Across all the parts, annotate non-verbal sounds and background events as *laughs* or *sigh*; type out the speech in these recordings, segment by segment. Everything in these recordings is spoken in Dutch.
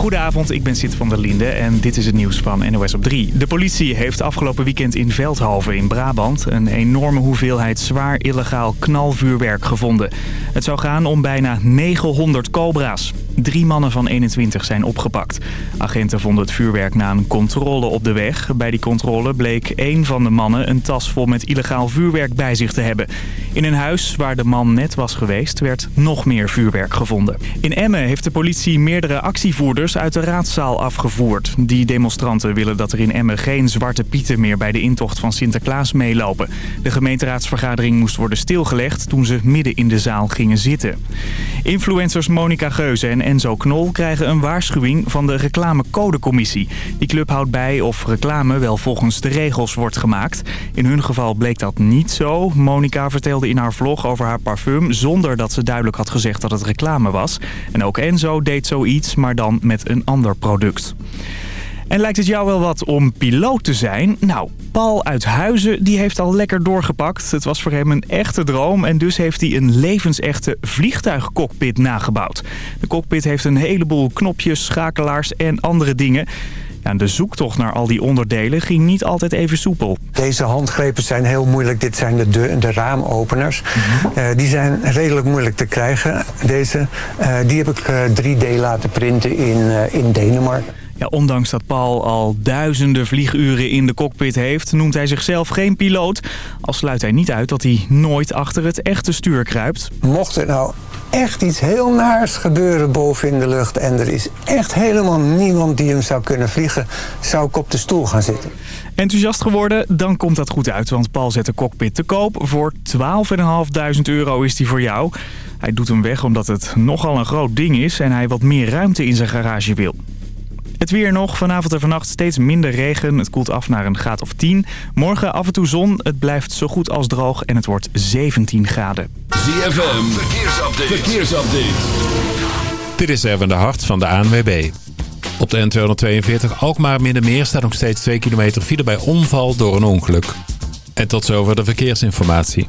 Goedenavond, ik ben Sid van der Linde en dit is het nieuws van NOS op 3. De politie heeft afgelopen weekend in Veldhoven in Brabant... een enorme hoeveelheid zwaar illegaal knalvuurwerk gevonden. Het zou gaan om bijna 900 cobra's. Drie mannen van 21 zijn opgepakt. Agenten vonden het vuurwerk na een controle op de weg. Bij die controle bleek één van de mannen een tas vol met illegaal vuurwerk bij zich te hebben. In een huis waar de man net was geweest werd nog meer vuurwerk gevonden. In Emmen heeft de politie meerdere actievoerders uit de raadzaal afgevoerd. Die demonstranten willen dat er in Emmen geen zwarte pieten meer bij de intocht van Sinterklaas meelopen. De gemeenteraadsvergadering moest worden stilgelegd toen ze midden in de zaal gingen zitten. Influencers Monica Geuze en Enzo Knol krijgen een waarschuwing van de reclamecodecommissie. Die club houdt bij of reclame wel volgens de regels wordt gemaakt. In hun geval bleek dat niet zo. Monica vertelde in haar vlog over haar parfum zonder dat ze duidelijk had gezegd dat het reclame was. En ook Enzo deed zoiets, maar dan met een ander product. En lijkt het jou wel wat om piloot te zijn? Nou, Paul uit Huizen die heeft al lekker doorgepakt. Het was voor hem een echte droom en dus heeft hij een levensechte vliegtuigcockpit nagebouwd. De cockpit heeft een heleboel knopjes, schakelaars en andere dingen. Ja, de zoektocht naar al die onderdelen ging niet altijd even soepel. Deze handgrepen zijn heel moeilijk. Dit zijn de, de, de raamopeners. Uh, die zijn redelijk moeilijk te krijgen. Deze, uh, die heb ik uh, 3D laten printen in, in Denemarken. Ja, ondanks dat Paul al duizenden vlieguren in de cockpit heeft... noemt hij zichzelf geen piloot. Al sluit hij niet uit dat hij nooit achter het echte stuur kruipt. Mocht er nou echt iets heel naars gebeuren boven in de lucht... en er is echt helemaal niemand die hem zou kunnen vliegen... zou ik op de stoel gaan zitten. Enthousiast geworden? Dan komt dat goed uit, want Paul zet de cockpit te koop. Voor 12.500 euro is die voor jou. Hij doet hem weg omdat het nogal een groot ding is... en hij wat meer ruimte in zijn garage wil. Het weer nog. Vanavond en vannacht steeds minder regen. Het koelt af naar een graad of 10. Morgen af en toe zon. Het blijft zo goed als droog en het wordt 17 graden. ZFM. Verkeersupdate. Verkeersupdate. Dit is even de hart van de ANWB. Op de N242 Alkmaar Middenmeer staat nog steeds 2 kilometer file bij omval door een ongeluk. En tot zover de verkeersinformatie.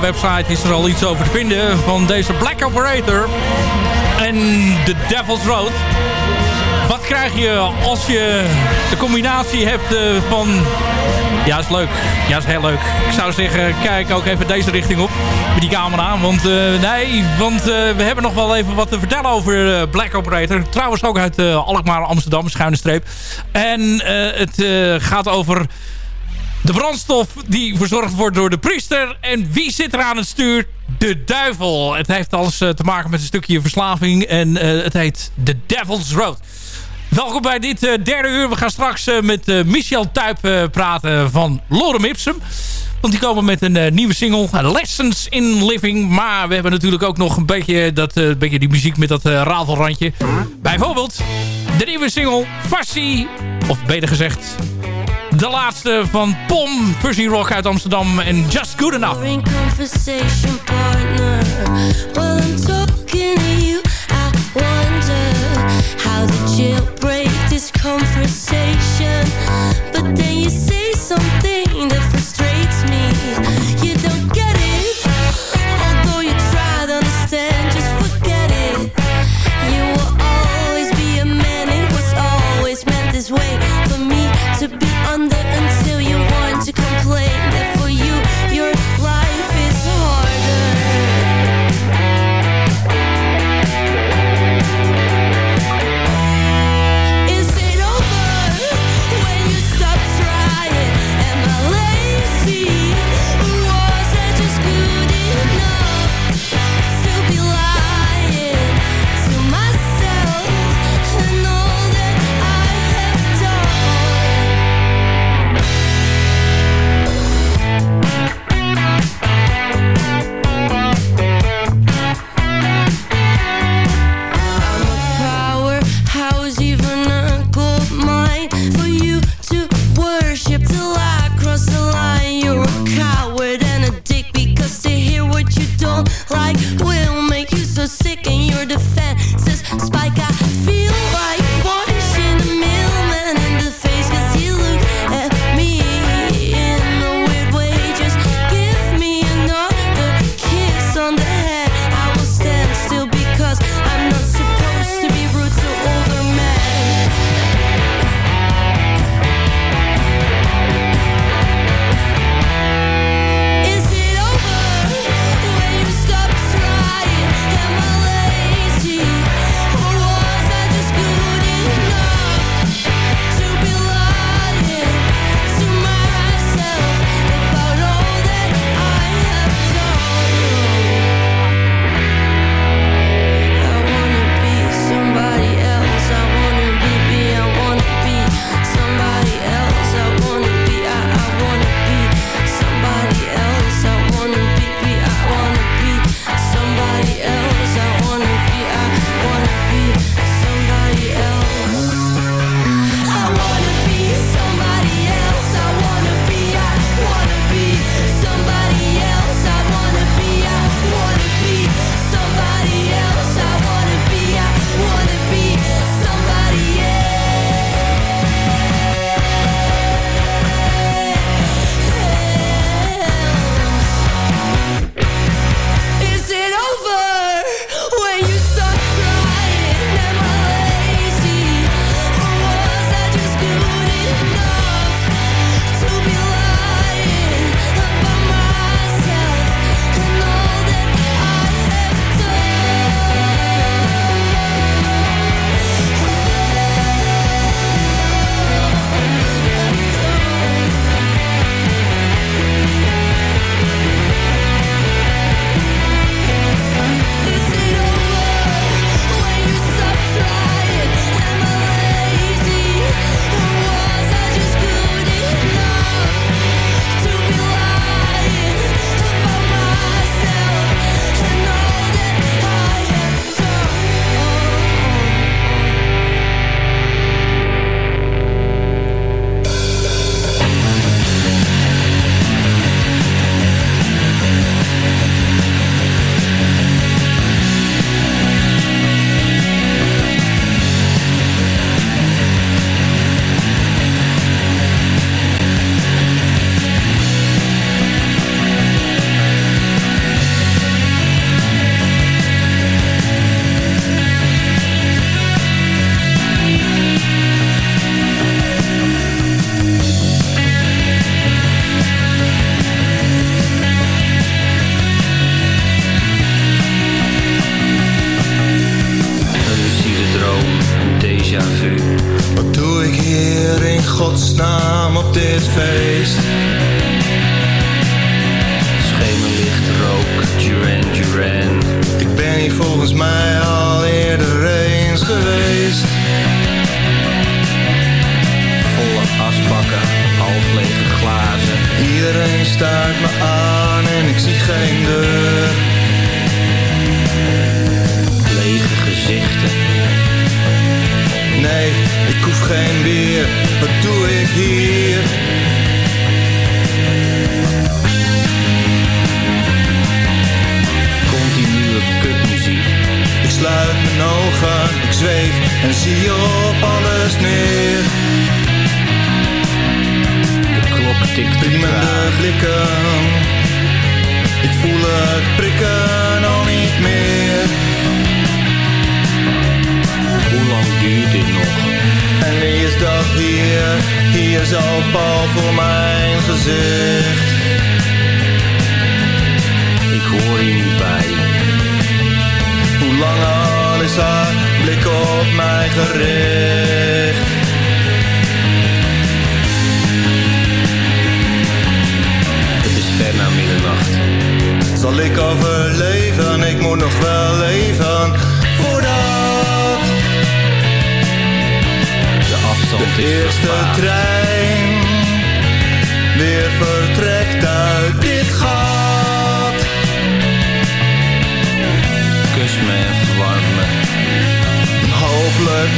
Website is er al iets over te vinden van deze Black Operator en The Devil's Road. Wat krijg je als je de combinatie hebt uh, van... Ja, is leuk. Ja, is heel leuk. Ik zou zeggen, kijk ook even deze richting op. Met die camera. Want uh, nee, want uh, we hebben nog wel even wat te vertellen over Black Operator. Trouwens ook uit Alkmaar, Amsterdam, schuine streep. En het gaat over de brandstof die verzorgd wordt door de priester. En wie zit er aan het stuur? De duivel. Het heeft alles te maken met een stukje verslaving. En het heet The Devil's Road. Welkom bij dit uh, derde uur. We gaan straks met Michel Tuyp praten van Lorem Ipsum. Want die komen met een nieuwe single, Lessons in Living. Maar we hebben natuurlijk ook nog een beetje, dat, beetje die muziek met dat rafelrandje. Bijvoorbeeld de nieuwe single, Fassi. Of beter gezegd, de laatste van Pom, Fuzzy Rock uit Amsterdam en Just Good Enough. how the jailbreak this conversation But then you say something that frustrates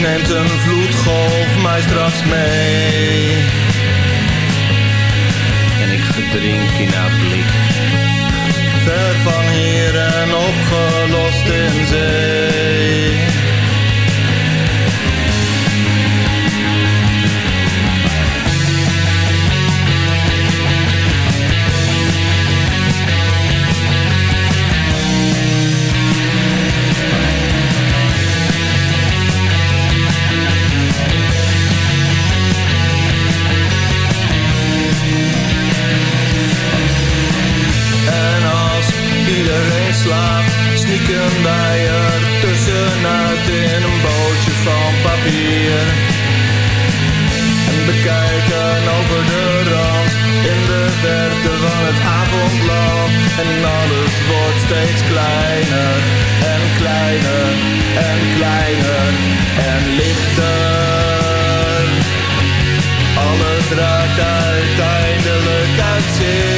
neemt een vloedgolf mij straks mee. En ik verdrink in haar blik. Ver van hier en opgelost in zee. Sneaken wij er tussenuit in een bootje van papier. En bekijken over de rand in de verte van het avondland. En alles wordt steeds kleiner en kleiner en kleiner en lichter. Alles raakt uiteindelijk uit.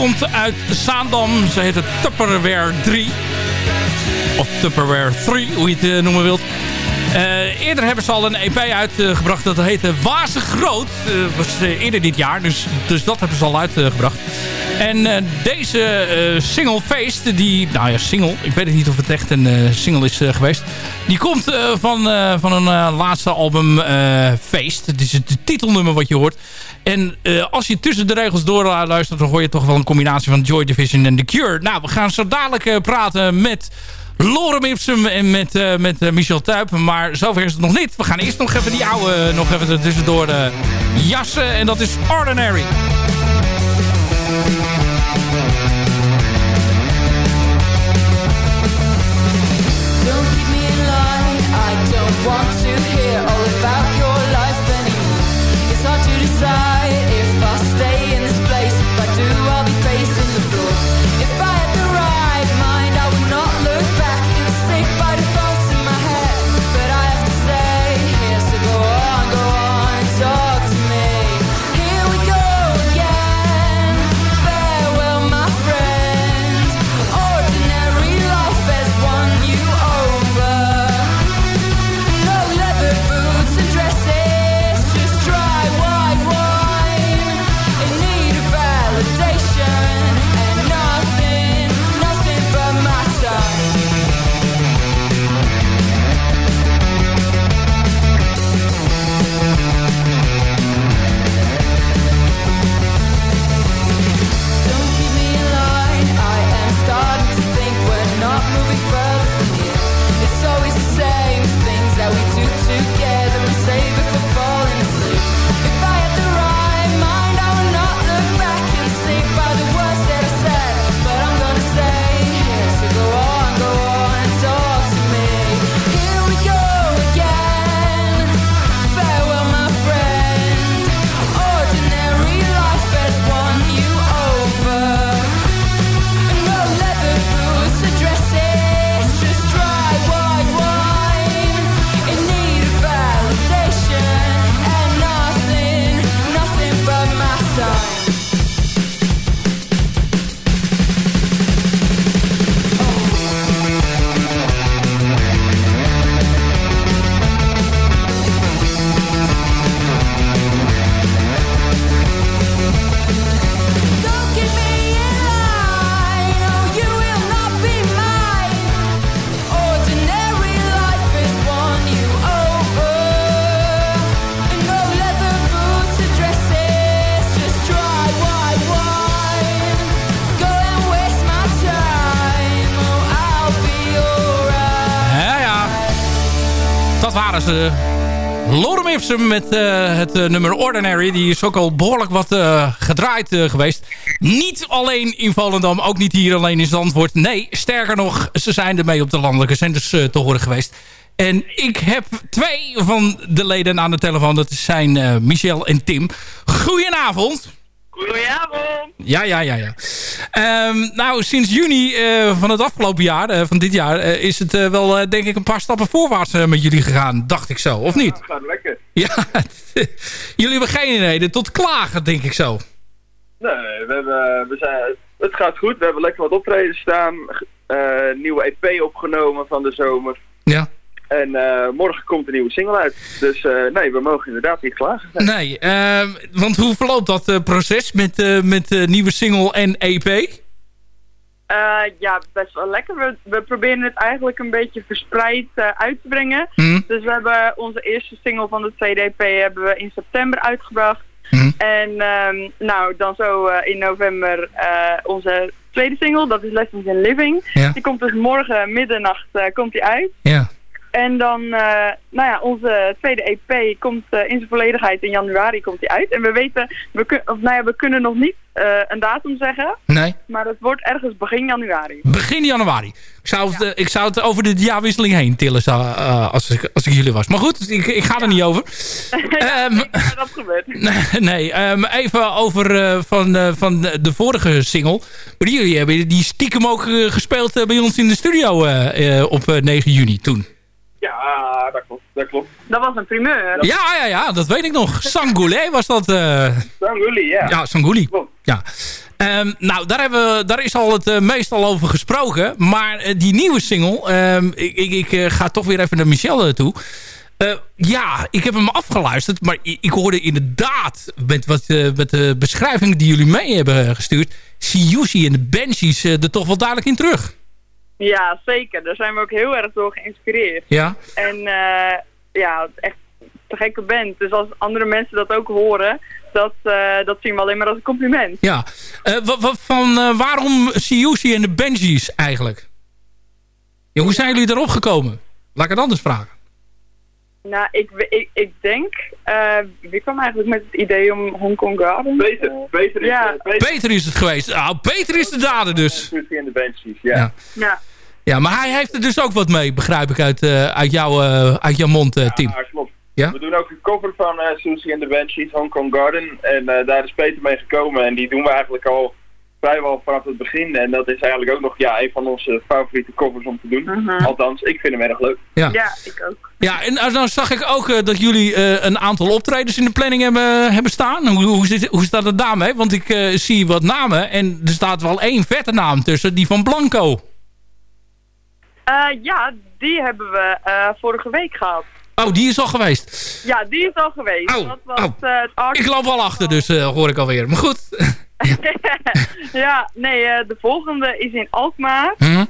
Komt uit Zaandam. Ze heet het Tupperware 3. Of Tupperware 3, hoe je het eh, noemen wilt. Eh, eerder hebben ze al een EP uitgebracht. dat heette Wazig Groot. Dat was eh, eerder dit jaar. Dus, dus dat hebben ze al uitgebracht. En eh, deze eh, single Feest, die, nou ja, single, ik weet niet of het echt een eh, single is geweest. Die komt van, van een laatste album Feest. Het is het titelnummer wat je hoort. En als je tussen de regels door luistert, dan hoor je toch wel een combinatie van Joy Division en The Cure. Nou, we gaan zo dadelijk praten met Lorem Ipsum en met, met Michel Tuip. Maar zover is het nog niet. We gaan eerst nog even die oude nog even tussendoor jassen. En dat is Ordinary. I Ipsum met eh, het eh, nummer Ordinary. Die is ook al behoorlijk wat eh, gedraaid geweest. Niet alleen in Volendam, ook niet hier alleen in Zandvoort. Nee, sterker nog, ze zijn ermee op de landelijke zenders te horen geweest. En ik heb twee van de leden aan de telefoon. Dat zijn Michel en Tim. Goedenavond. Goedenavond. Ja, ja, ja, ja. Ehm, nou, sinds juni van het afgelopen jaar, van dit jaar, is het wel, denk ik, een paar stappen voorwaarts met jullie gegaan. Dacht ik zo, of niet? Lekker. Ja, *laughs* jullie hebben geen reden tot klagen, denk ik zo. Nee, we hebben, we zijn, het gaat goed. We hebben lekker wat optreden staan. Eh, nieuwe EP opgenomen van de zomer. Ja. En eh, morgen komt een nieuwe single uit. Dus eh, nee, we mogen inderdaad niet klagen. Nee, ehm, want hoe verloopt dat proces met, met nieuwe single en EP? Eh, ja, best wel lekker. We, we proberen het eigenlijk een beetje verspreid eh, uit te brengen. Mhm. Dus we hebben onze eerste single van de EP hebben we in september uitgebracht. Mhm. En ehm, nou, dan zo eh, in november onze tweede single, dat is Lessons in Living. Ja. Die komt dus morgen middernacht komt die uit. Ja. En dan, eh, nou ja, onze tweede EP komt eh, in zijn volledigheid in januari komt die uit. En we weten, we, kun, of, nou ja, we kunnen nog niet eh, een datum zeggen, Nee. maar het wordt ergens begin januari. Begin januari. Ik zou het, ik zou het over de jaarwisseling heen tillen als, ik, als ik jullie was. Maar goed, ik, ik ga er niet over. *laughs* Ehm, Maar dat gebeurt. *laughs* Nee, ehm, even over van, van de, vorige single. Maar die, jullie hebben die stiekem ook gespeeld bij ons in de studio op eh, 9 juni toen. Ja, dat klopt. Dat klopt. Dat was een primeur. Ja, ja, ja, dat weet ik nog. Sangoulé was dat. eh, Dank jullie, ja. ja, Sangouli. Klopt. Ja. Ehm, nou, daar, hebben, we- daar is al het eh, meestal over gesproken. Maar eh, die nieuwe single, ehm, ik, ik, ik eh, ga toch weer even naar Michel eh, toe. Eh, ja, ik heb hem afgeluisterd, maar ik, ik hoorde inderdaad met, wat, eh, met de beschrijving die jullie mee hebben gestuurd, Siouxsie en de Banshees eh, er toch wel duidelijk in terug. Ja, zeker. Daar zijn we ook heel erg door geïnspireerd. Ja, En eh, ja, echt te gekke band. Dus als andere mensen dat ook horen, dat, eh, dat zien we alleen maar als een compliment. ja. Eh, van, waarom Siouxsie en de Banshees eigenlijk? Ja, hoe zijn jullie erop gekomen? Laat ik het anders vragen. Nou, ik, ik, ik denk, eh wie kwam eigenlijk met het idee om Hong Kong Garden? Beter, beter is Ja. beter. Peter is het geweest. Nou, Peter is de dader dus. Ja. Ja. Ja. Ja, maar hij heeft er dus ook wat mee, begrijp ik, uit, eh, uit, jouw, eh, uit jouw mond, eh, Tim. Ja, klopt. Ja? We doen ook een cover van eh Susie and the Banshees, Hong Kong Garden. En eh, daar is Peter mee gekomen. En die doen we eigenlijk al vrijwel vanaf het begin. En dat is eigenlijk ook nog ja, een van onze favoriete covers om te doen. Mhm. Althans, ik vind hem erg leuk. Ja. ja, ik ook. Ja, en nou, nou zag ik ook eh, dat jullie eh, een aantal optredens in de planning hebben, hebben staan. Hoe, hoe, zit, hoe staat het daarmee? Want ik eh, zie wat namen en er staat wel één vette naam tussen, die van Blanco. Eh, ja, die hebben we eh, vorige week gehad. Oh, die is al geweest. Ja, die is al geweest. Oh, dat was oh. eh, het Ik loop al achter, dus eh, hoor ik alweer. Maar goed. *laughs* ja, nee, eh, de volgende is in Alkmaar. Hm?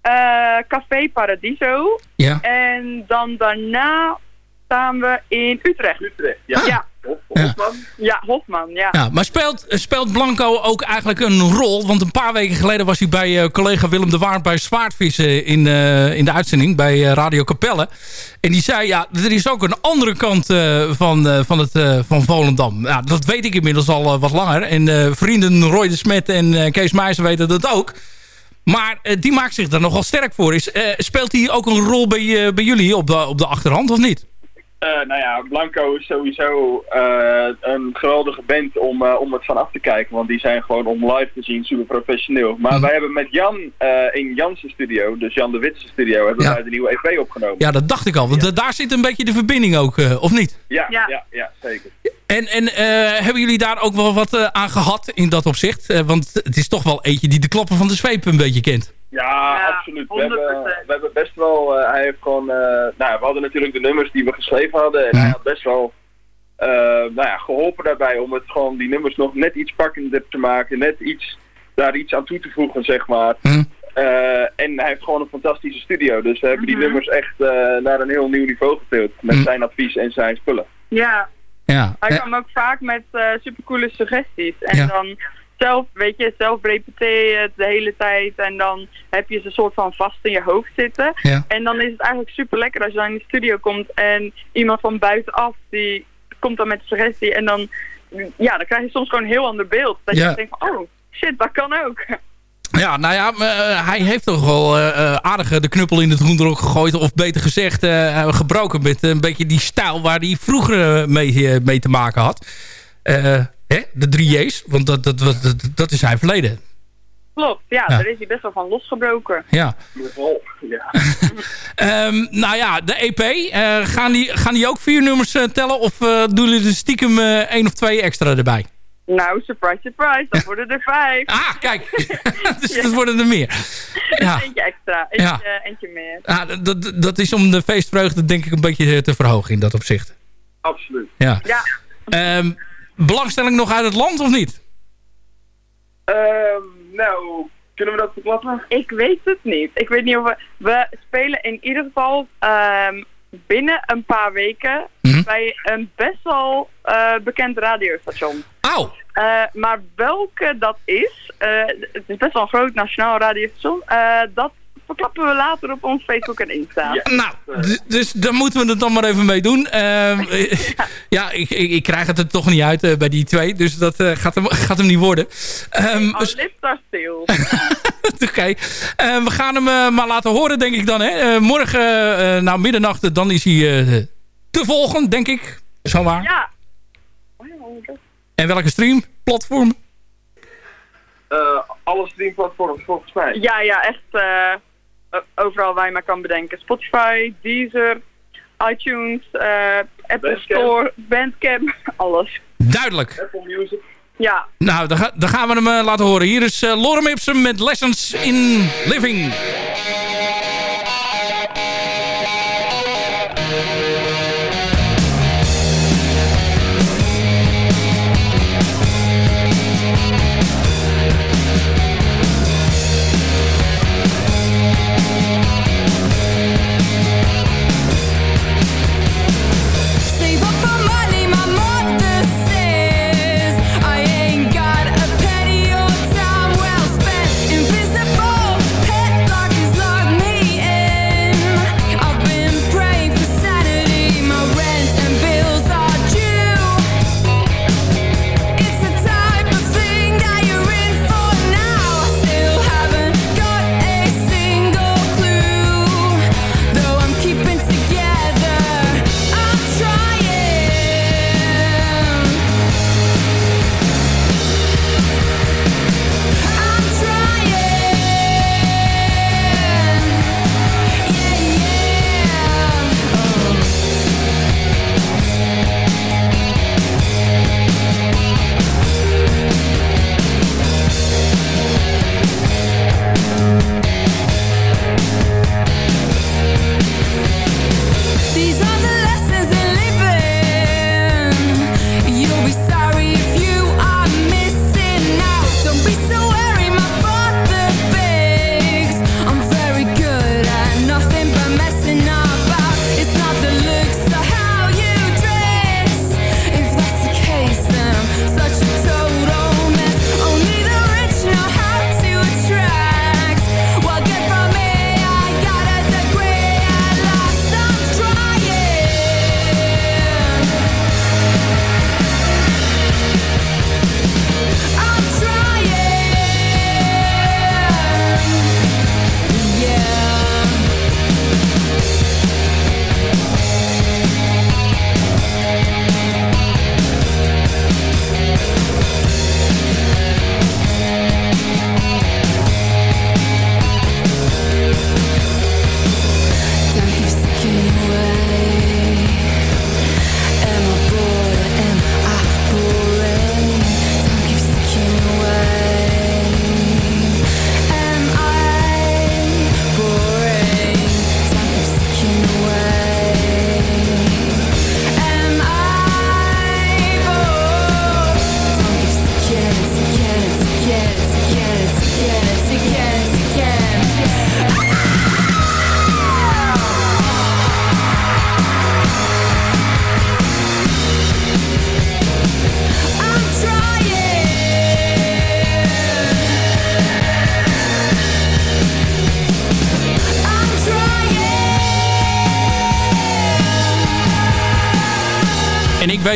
Eh, Café Paradiso. Ja. En dan daarna staan we in Utrecht. Utrecht, ja. Ah. Ja. Hofman. ja Hofman, ja. Ja, maar speelt, speelt Blanco ook eigenlijk een rol? Want een paar weken geleden was hij bij eh, collega Willem de Waard bij Zwaardvissen in, eh, in de uitzending bij eh, Radio Capelle. En die zei, ja, er is ook een andere kant eh, van, eh, van, het, eh, van Volendam. Ja, dat weet ik inmiddels al eh, wat langer. En eh, vrienden Roy de Smet en eh, Kees Meijzer weten dat ook. Maar eh, die maakt zich daar nogal sterk voor. Is, eh, speelt hij ook een rol bij, eh, bij jullie op de, op de achterhand of niet? Eh, nou ja, Blanco is sowieso eh, een geweldige band om, eh, om het van af te kijken. Want die zijn gewoon om live te zien super professioneel. Maar Mhm. wij hebben met Jan eh, in Jan's studio, dus Jan de Witse studio, hebben Ja. wij de nieuwe EP opgenomen. Ja, dat dacht ik al. Want daar zit een beetje de verbinding ook, eh, of niet? Ja, Ja. ja. ja, zeker. En, en eh, hebben jullie daar ook wel wat eh, aan gehad in dat opzicht? Eh, want het is toch wel eentje die de klappen van de zweep een beetje kent. Ja, Ja, absoluut. We 100%. hebben, we hebben best wel, eh, hij heeft gewoon, eh, nou, we hadden natuurlijk de nummers die we geschreven hadden. En Ja. hij had best wel eh, nou ja, geholpen daarbij om het gewoon die nummers nog net iets pakkender te maken. Net iets, daar iets aan toe te voegen, zeg maar. Hm? Eh, en hij heeft gewoon een fantastische studio. Dus we hebben die Mhm. nummers echt eh, naar een heel nieuw niveau getild. Met Hm. zijn advies en zijn spullen. Ja, Ja. hij kwam ook vaak met eh supercoole suggesties. En Ja. dan zelf, weet je, zelf repeteer je het de hele tijd en dan heb je ze soort van vast in je hoofd zitten. Ja. En dan is het eigenlijk super lekker als je dan in de studio komt en iemand van buitenaf die komt dan met een suggestie en dan, ja, dan krijg je soms gewoon een heel ander beeld. Dat Ja. je denkt, van, oh, shit, dat kan ook. Ja, nou ja, eh, hij heeft toch wel eh, aardig de knuppel in het hoenderok gegooid. Of beter gezegd, eh, gebroken met een beetje die stijl waar hij vroeger mee, mee te maken had. Hè? De drie J's, want dat, dat, dat, dat, dat is zijn verleden. Klopt, ja, Ja. daar is hij best wel van losgebroken. Ja. Oh, ja. *laughs* Ehm, nou ja, de EP, eh, gaan, die, gaan die ook vier nummers eh, tellen? Of eh, doen jullie er stiekem één of twee extra erbij? Nou, surprise, surprise, dan worden er vijf. Ah, kijk. *laughs* *laughs* dus dat worden er meer. Ja. Eentje extra, eentje, Ja. eh, eentje meer. Ah, dat- dat, dat is om de feestvreugde denk ik een beetje te verhogen in dat opzicht. Absoluut. Ja. Ja, Ehm, belangstelling nog uit het land of niet? Ehm, nou, kunnen we dat verklappen? ik weet het niet. Ik weet niet of we... We spelen in ieder geval ehm, binnen een paar weken Mhm. bij een best wel eh, bekend radiostation. Auw! Eh, maar welke dat is, eh, het is best wel een groot nationaal radiostation, eh, dat verklappen we later op ons Facebook en Insta. Ja. Nou, dus daar moeten we het dan maar even mee doen. Ehm, *laughs* ja, ik, ik, ik krijg het er toch niet uit eh, bij die twee. Dus dat eh, gaat, hem, gaat hem niet worden. Ehm, Al dus- lift daar stil. *laughs* Oké. Eh, we gaan hem eh, maar laten horen, denk ik dan. Hè? Eh, morgen, eh nou middernacht, dan is hij eh, te volgen, denk ik. Zo waar. ja. En welke stream? Platform? Eh, alle streamplatforms volgens mij. Ja, ja, echt eh, overal waar je maar kan bedenken. Spotify, Deezer, iTunes, eh, Apple Bandcamp. Store, Bandcamp, *laughs* alles. Duidelijk. Apple Music. Ja, Nou, dan, ga- dan gaan we hem eh, laten horen. Hier is eh, Lorem Ipsum met Lessons in Living.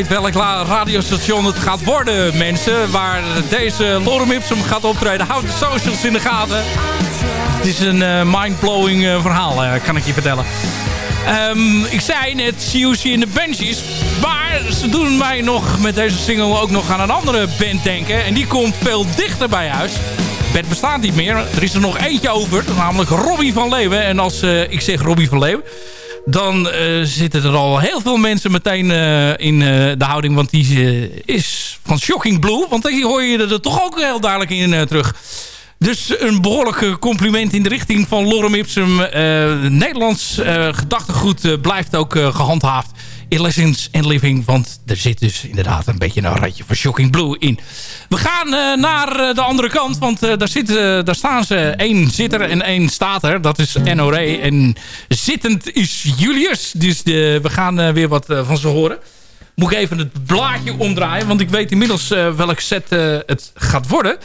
Weet welk radiostation het gaat worden, mensen. Waar deze Lorem Ipsum gaat optreden. Houd de socials in de gaten. Het is een eh, mindblowing eh, verhaal, eh, kan ik je vertellen. Ehm, ik zei net CUC in de Benchies. Maar ze doen mij nog met deze single ook nog aan een andere band denken. En die komt veel dichter bij huis. band bestaat niet meer. Er is er nog eentje over. Namelijk Robbie van Leeuwen. En als ik zeg Robbie van Leeuwen... Dan eh, zitten er al heel veel mensen meteen eh, in eh, de houding. Want die is van Shocking Blue. Want die hoor je er toch ook heel duidelijk in terug. Dus een behoorlijk eh, compliment in de richting van Lorem Ipsum. Nederlands gedachtegoed blijft ook eh, gehandhaafd Lessons and Living. Want er zit dus inderdaad een beetje een randje van Shocking Blue in. We gaan eh, naar eh, de andere kant. Want eh, daar, zit, eh, daar staan ze. één zitter en één staat er. Dat is NORE. En zittend is Julius. Dus we gaan weer wat van ze horen. Moet ik even het blaadje omdraaien. Want ik weet inmiddels welk set het gaat worden.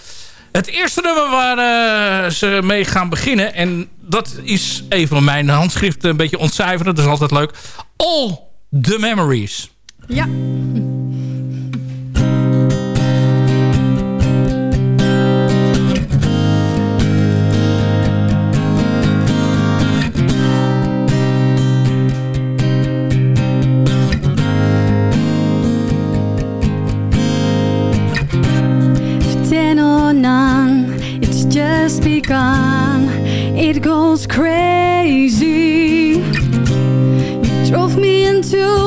Het eerste nummer waar ze mee gaan beginnen... en dat is even mijn handschrift een beetje ontcijferen. Dat is altijd leuk. All the Memories. Ja. Ten or none, it's just begun. It goes crazy. You drove me into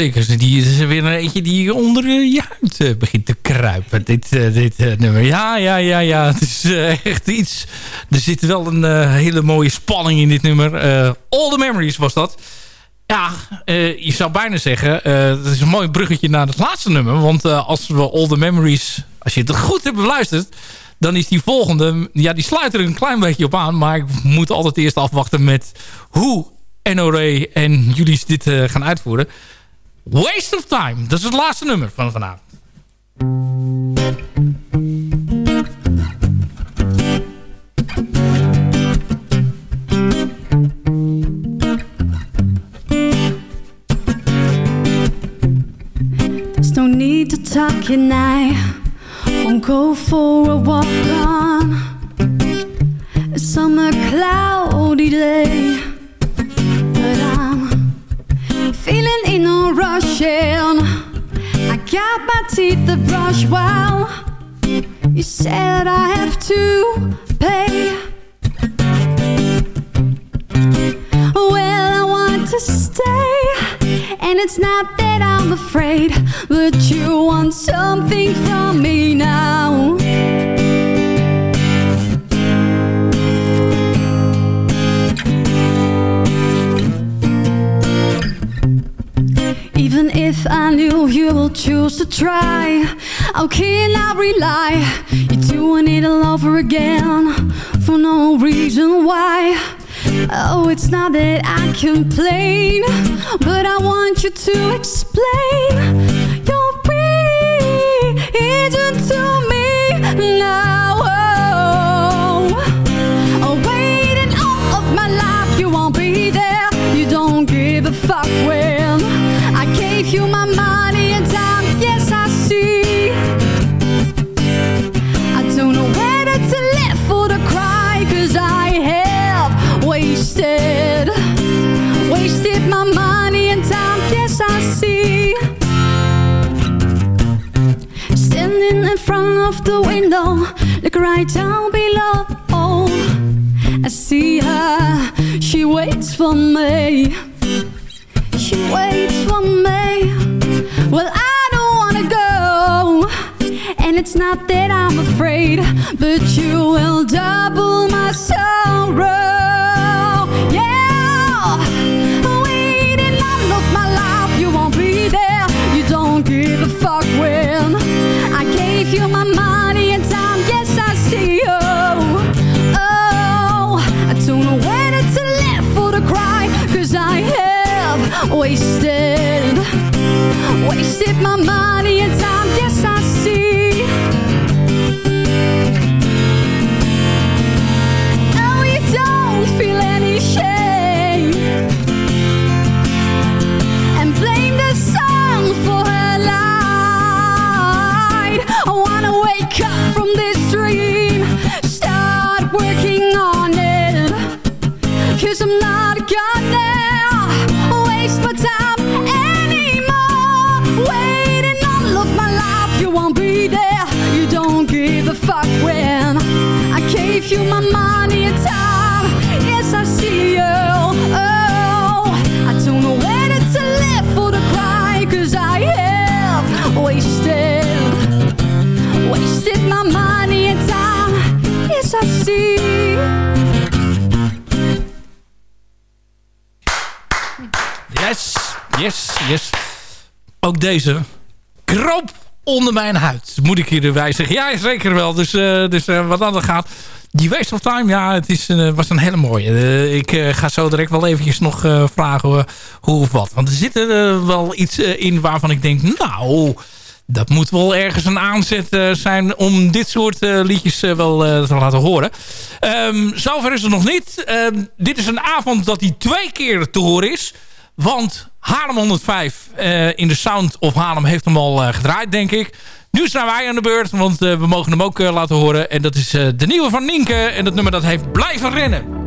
zeker. Die is weer een eentje die onder je huid eh, begint te kruipen. Dit, eh, dit eh, nummer. Ja, ja, ja, ja. *laughs* Het is echt iets. Er zit wel een hele mooie spanning in dit nummer. All the Memories was dat. Ja, je zou bijna zeggen, eh, dat is een mooi bruggetje naar het laatste nummer. Want als we All The Memories, als je het goed hebt beluisterd... dan is die volgende, ja, die sluit er een klein beetje op aan. Maar ik moet altijd eerst afwachten met hoe NORE en jullie dit gaan uitvoeren. Waste of Time, dat is het laatste nummer van vanavond. There's no need to talk at night. Won't go for a walk on a summer cloudy day. Feeling in no rush and I got my teeth to brush while you said I have to pay. Well, I want to stay, and it's not that I'm afraid, but you want something from me now. I knew you will choose to try, how can I rely? You're doing it all over again for no reason why. Oh, it's not that I complain, but I want you to explain the window, look right down below. I see her, she waits for me. She waits for me. Well, I don't wanna go, and it's not that I'm afraid, but you will double my sorrow. Deze kroop onder mijn huid. Moet ik hierbij zeggen. Ja, zeker wel. Dus, eh, dus eh, wat dan gaat. Die Waste of Time, ja, het is, eh, was een hele mooie. Ik ga zo direct wel eventjes nog vragen hoe of wat. Want er zit er wel iets in waarvan ik denk... Nou, dat moet wel ergens een aanzet zijn... om dit soort liedjes wel te laten horen. Ehm, zover is het nog niet. Ehm, dit is een avond dat die twee keer te horen is... Want Haarlem 105 eh, in de Sound of Haarlem heeft hem al eh, gedraaid, denk ik. Nu zijn wij aan de beurt, want eh, we mogen hem ook laten horen. En dat is de nieuwe van Nienke. En dat nummer dat heeft blijven rennen.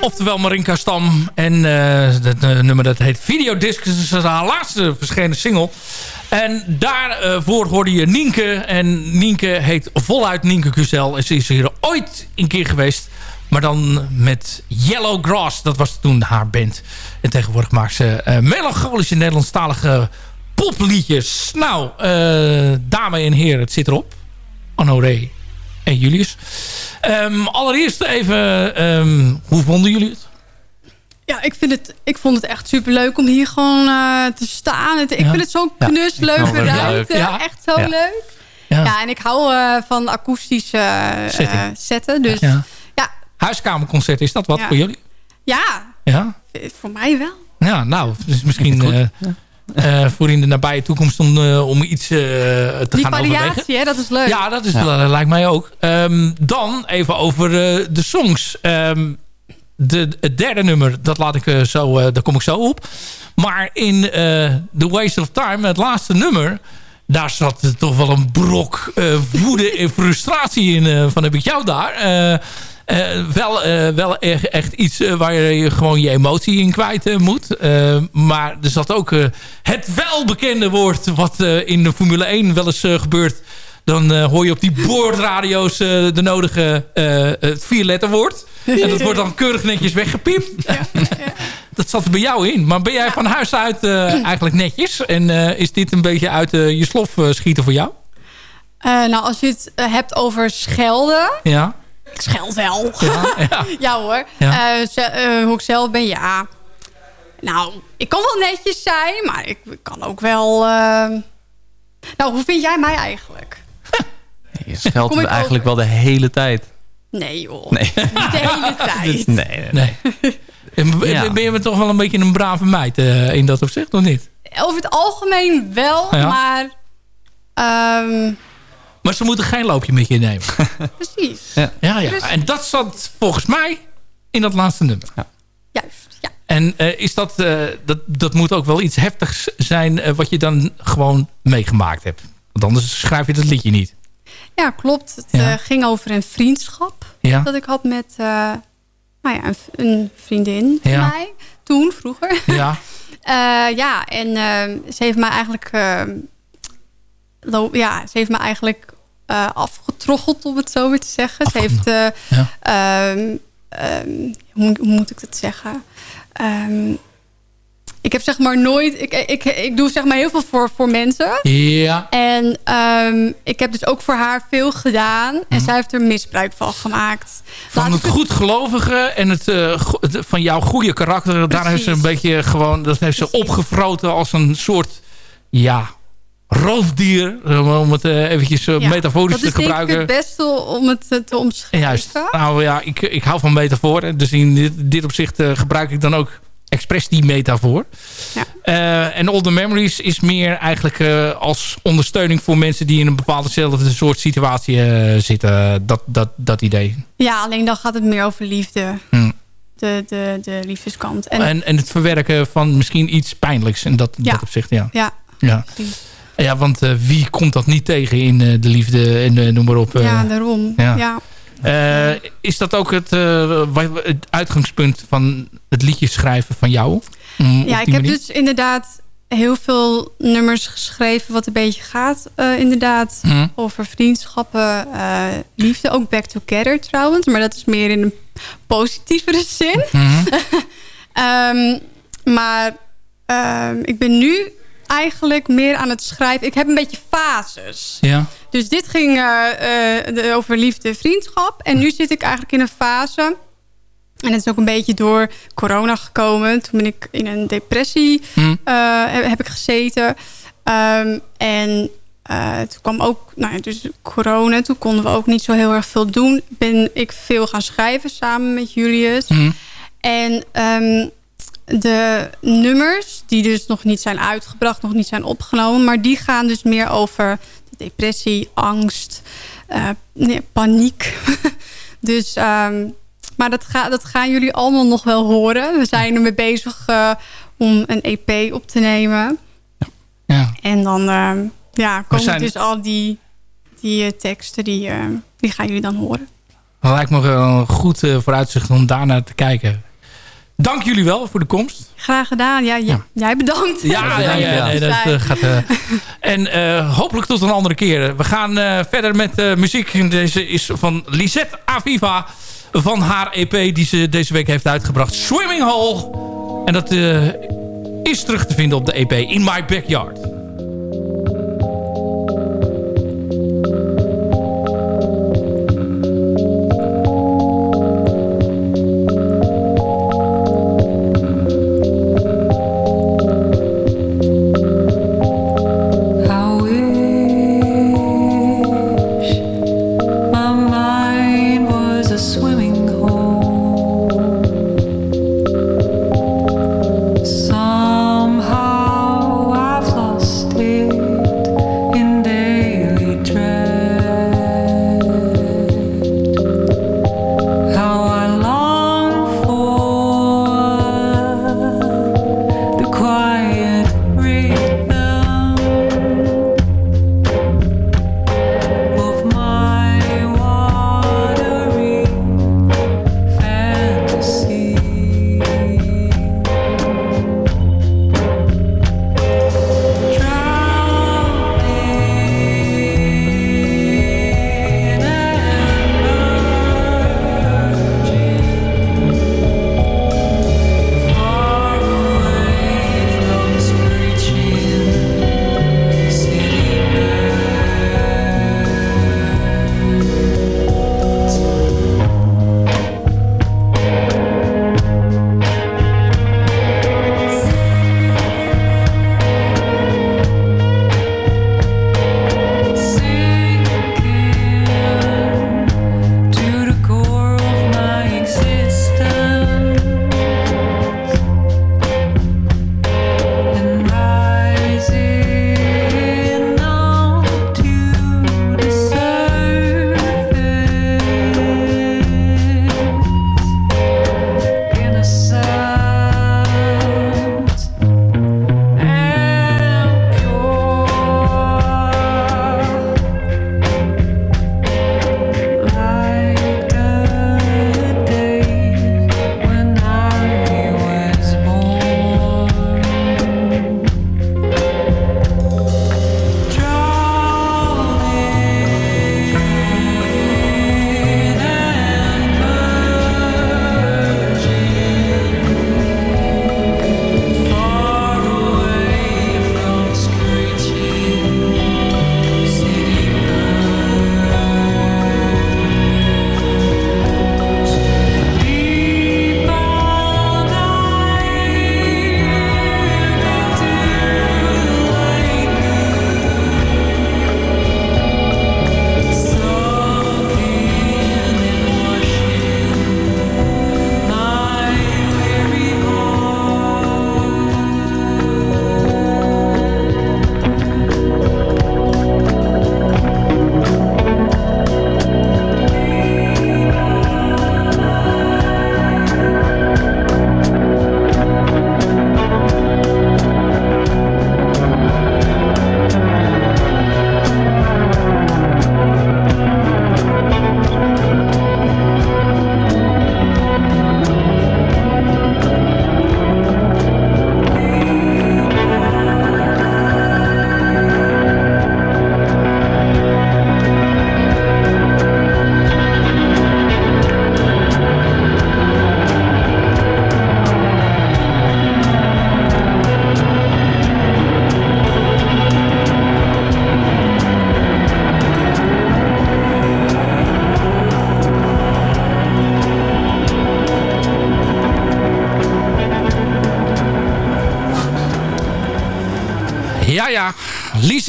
Oftewel Marinka Stam. En eh, dat eh, nummer dat heet Videodisc. Dat is haar laatste verschenen single. En daarvoor hoorde je Nienke. En Nienke heet voluit Nienke Kuzel. En ze is hier ooit een keer geweest. Maar dan met Yellow Grass. Dat was toen haar band. En tegenwoordig maakt ze eh, melancholische Nederlandstalige popliedjes. Nou, eh, dames en heren, het zit erop. Honoré en Julius. Ehm, allereerst even, ehm, hoe vonden jullie het? Ja, ik, vind het, ik vond het echt superleuk om hier gewoon eh, te staan. Het, ik Ja. vind het zo'n Ja, knus, vond leuke ruimte. leuk. Ja. Echt zo Ja. leuk. Ja. Ja. en ik hou eh, van akoestische eh, zetten. Dus Ja. ja, Huiskamerconcert, is dat wat Ja. voor jullie? ja, Ja? voor mij wel. Ja, nou, dus misschien eh, eh, voor in de nabije toekomst om, eh, om iets eh, te Die gaan overwegen. variatie, hè, dat is leuk. Ja, dat is, lijkt mij ook. Ehm, dan even over eh, de songs. Ehm, de, het derde nummer, dat laat ik eh, zo, eh, daar kom ik zo op. Maar in eh, The Waste of Time, het laatste nummer... daar zat er toch wel een brok eh, woede en frustratie in. eh, van heb ik jou daar? Eh, wel eh, wel echt, echt iets eh, waar je gewoon je emotie in kwijt moet. Maar er zat ook het welbekende woord... wat in de Formule 1 wel eens gebeurt... Dan hoor je op die boordradio's de nodige het vierletterwoord. En dat wordt dan keurig netjes weggepiept. *laughs* *laughs* dat zat er bij jou in. Maar ben jij van huis uit eigenlijk netjes? En is dit een beetje uit je slof schieten voor jou? Nou, als je het hebt over schelden. Ja. Ik scheld wel. Ja, ja. *laughs* Ja hoor. Ja. Eh, ze- eh, hoe ik zelf ben, ja. Nou, ik kan wel netjes zijn, maar ik kan ook wel... eh, Nou, hoe vind jij mij eigenlijk? *laughs* Je scheldt me eigenlijk wel de hele tijd. Nee joh, Nee. niet de hele *laughs* tijd. Nee, nee, Nee. En ben- Ja. Ben je toch wel een beetje een brave meid eh, in dat opzicht, of niet? Over het algemeen wel, Ja. maar... ehm, Maar ze moeten geen loopje met je nemen. *laughs* precies. Ja, ja. Dus- En dat zat volgens mij in dat laatste nummer. Juist, ja. En eh, is dat, eh, dat, dat moet ook wel iets heftigs zijn... eh, wat je dan gewoon meegemaakt hebt. Want anders schrijf je dat liedje niet. Ja, klopt. Het Ja. ging over een vriendschap Ja. dat ik had met uh, nou ja, een, een, vriendin van Ja. mij. Toen, vroeger. Ja. Uh, *laughs* ja, en uh, ze heeft mij eigenlijk... Uh, ja, ze heeft me eigenlijk uh, afgetroggeld, om het zo weer te zeggen. Ze heeft... Ja. Um, um, hoe, hoe, moet ik dat zeggen? Um, ik heb zeg maar nooit... Ik, ik, ik doe zeg maar heel veel voor, voor mensen. Ja. En um, ik heb dus ook voor haar veel gedaan. En Mhm. zij heeft er misbruik van gemaakt. Van Laat het goedgelovige en het, uh, het, van jouw goede karakter. Precies. Daar heeft ze een beetje gewoon... Dat heeft ze opgevroten als een soort... Ja, roofdier. Om het uh, eventjes uh, ja, metaforisch te gebruiken. Dat is het beste om het te omschrijven. Juist. Nou ja, ik, ik hou van metaforen. Dus in dit, dit opzicht gebruik ik dan ook expres die metafoor. Ja. Uh, en All the Memories is meer eigenlijk uh, als ondersteuning voor mensen die in een bepaaldezelfde soort situatie uh, zitten. Dat, dat, dat idee. Ja, alleen dan gaat het meer over liefde. Hmm. De, de, de liefdeskant. En, en, en, het verwerken van misschien iets pijnlijks. En dat, ja. dat opzicht, ja. Ja. ja. Ja, want uh, wie komt dat niet tegen in de liefde en uh, noem maar op. ja, daarom. Ja. ja. Is dat ook het, het, uitgangspunt van het liedje schrijven van jou? Mm, ja, ik heb dus inderdaad heel veel nummers geschreven... wat een beetje gaat inderdaad mm. over vriendschappen, liefde. Ook Back Together trouwens, maar dat is meer in een positievere zin. Mm. um, *laughs* maar um, ik ben nu eigenlijk meer aan het schrijven. Ik heb een beetje fases. Ja. Dus dit ging uh, uh, over liefde, vriendschap. En nu zit ik eigenlijk in een fase. En het is ook een beetje door corona gekomen. Toen ben ik in een depressie Hmm. uh, heb, ik gezeten. Um, en toen kwam ook nou ja, dus corona. Toen konden we ook niet zo heel erg veel doen. Ben ik veel gaan schrijven samen met Julius. Hmm. En um, de nummers die dus nog niet zijn uitgebracht, nog niet zijn opgenomen. Maar die gaan dus meer over depressie, angst, uh, nee, paniek. *laughs* dus, um, maar dat, ga, dat gaan jullie allemaal nog wel horen. We zijn ermee bezig uh, om een EP op te nemen. Ja. En dan uh, ja, komen zijn... dus al die, die teksten, die, die gaan jullie dan horen. Dat lijkt me een goed eh, vooruitzicht om daarnaar te kijken. Dank jullie wel voor de komst. Graag gedaan. Ja, jij bedankt. Ja, ja, ja, nee, dat eh, gaat... eh, en eh, hopelijk tot een andere keer. We gaan eh, verder met eh, muziek. Deze is van Lisette Aviva. Van haar EP die ze deze week heeft uitgebracht. Swimming Hole. En dat eh, is terug te vinden op de EP In My Backyard.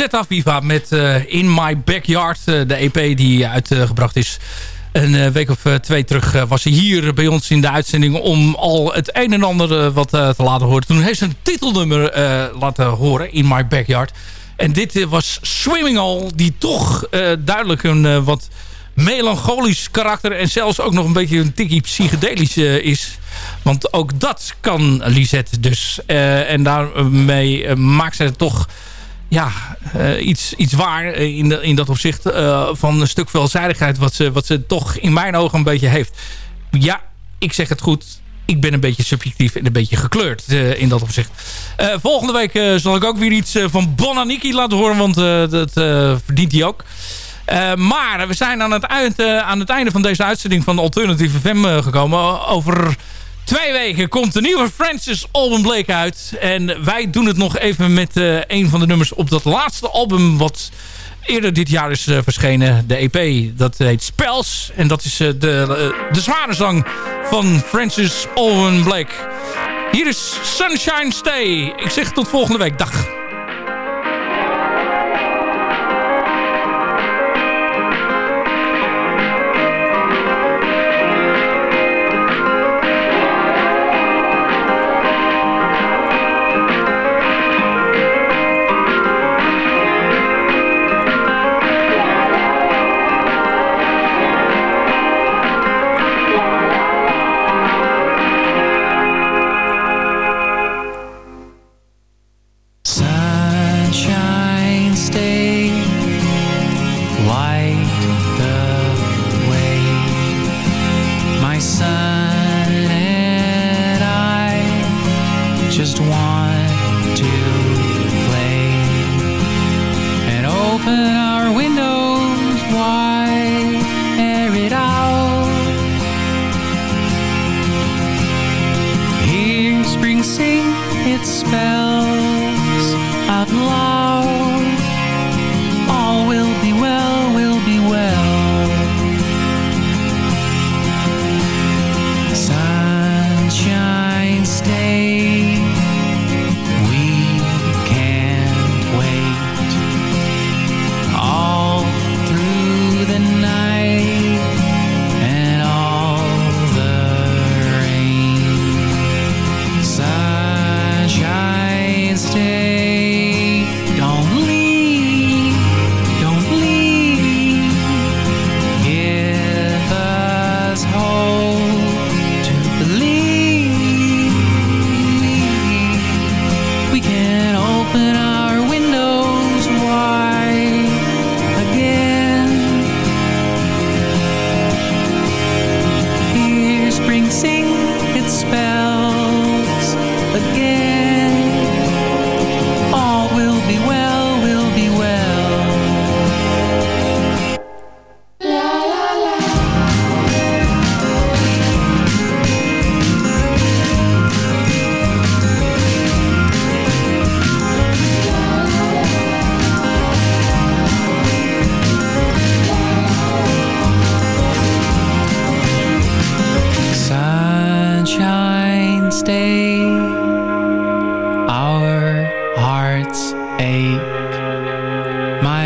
Lisette Aviva met eh, In My Backyard. eh, de EP die uitgebracht is. Een eh, week of twee terug was ze hier bij ons in de uitzending... om al het een en ander wat te laten horen. Toen heeft ze een titelnummer laten horen, In My Backyard. En dit was Swimming Hole, die toch duidelijk een wat melancholisch karakter... en zelfs ook nog een beetje een tikkie psychedelisch is. Want ook dat kan Lisette dus. En daarmee maakt ze het toch ja, eh, iets, iets waar in, de, in dat opzicht eh, van een stuk veelzijdigheid wat ze, wat ze toch in mijn ogen een beetje heeft. Ja, ik zeg het goed. Ik ben een beetje subjectief en een beetje gekleurd eh, in dat opzicht. Volgende week zal ik ook weer iets van Bonaniki laten horen, want dat verdient hij ook. Maar we zijn aan het, eh, aan het einde van deze uitzending van Alternative FM gekomen. Over twee weken komt de nieuwe Francis album Blake uit. En wij doen het nog even met eh, een van de nummers op dat laatste album... wat eerder dit jaar is eh, verschenen. De EP, dat heet Spells. En dat is eh, de, de zware zang van Francis Alban Blake. Hier is Sunshine Stay. Ik zeg tot volgende week. Dag.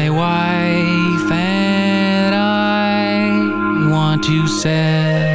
My wife and I want to celebrate